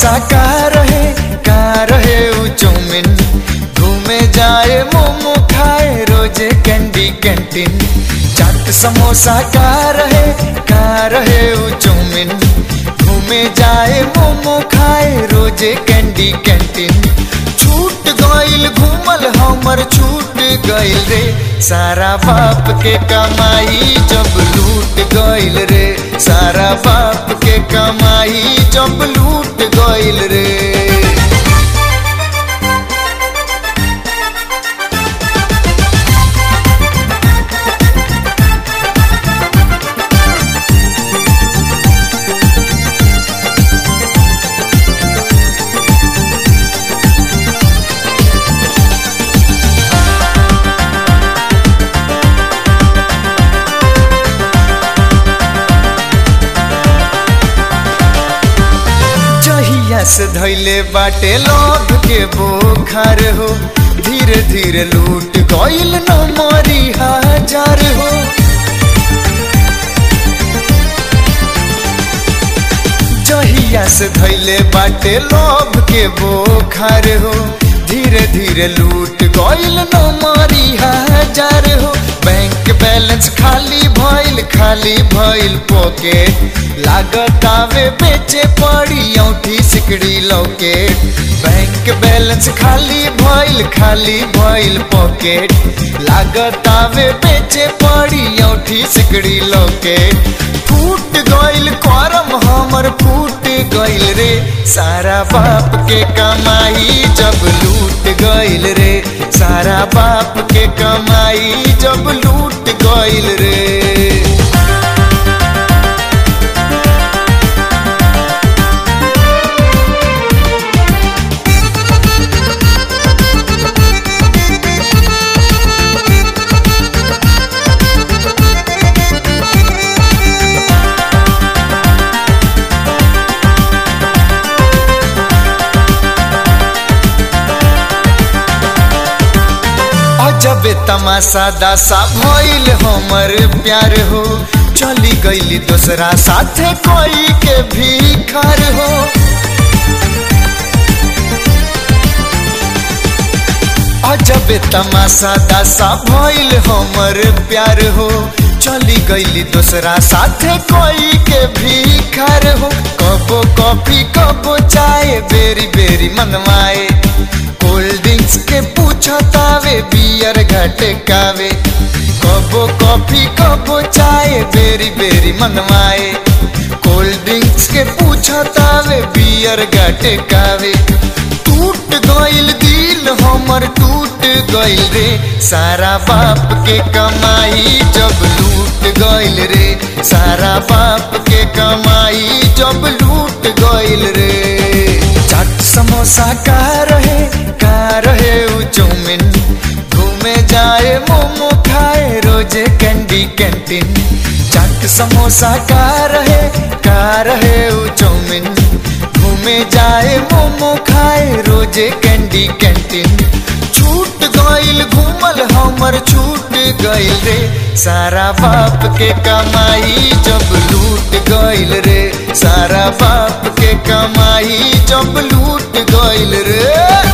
समोसा का रहे का रहे चौमिन? घूमे जाए, मोमो खाए, रोज़े कैंडी कैंटीन चाट समोसा का रहे का रहे चौमिन? घूमे जाए, मोमो खाए, रोज़े कैंडी कैंटीन छूट गइल घूमल, हमर छूट गइल रे। सारा बाप के कमाई जब लूट गइल रे। सारा कमाई जब लूट गइल रे। जहिया धैले बाटे लोभ के बोखर हो। धीरे धीरे लूट गइल न मरी हज़ार हो। जहिया से धैले बाटे लोभ के बोखर हो। धीरे धीरे लूट गइल न मरी हज़ार हो। बैंक बैलेंस खाली खाली भइल पॉकेट लागत आवे बेचे पड़ी औठी सिकड़ी लौके बैंक बैलेंस खाली भइल खाली भइल पॉकेट लागत आवे बेचे पड़ी औठी सिकड़ी लौके फूट गइल करम हमर, फूट गइल रे. सारा बाप के कमाई जब लूट गइल रे. सारा बाप के कमाई जब लूट गइल रे. तमाशा दासा भइल हमर प्यार हो। चली गईली दूसरा साथे कोई के भीखर हो। अजब तमाशा दासा भइल हमर प्यार हो। चली गईली दूसरा साथे कोई के भीखर हो। कबो कॉफ़ी, कबो चाय बेरी बेरी मनवाए कोल्ड ड्रिंक्स के पूछतावे बियर घटकावे। कबो कॉफ़ी कबो चाय, बेरी बेरी मनवाए। कोल्ड ड्रिंक्स के पूछतावे, बियर घटकावे। टूट गइल दिल, हमर टूट गइल रे। सारा बाप के कमाई जब लूट गइल रे। सारा बाप के कमाई जब लूट गइल रे। चाट समोसा का रहे चौमिन। घूमे जाए, मोमो खाए, रोज़े कैंडी कैंटीन चाट समोसा का रहे का रहे उ चौमिन। घूमे जाए, मोमो खाए, रोज़े कैंडी कैंटीन छूट गइल घूमल हमर, छूट गइल रे। सारा बाप के कमाई जब लूट गइल रे। सारा बाप के कमाई जब लूट गइल रे।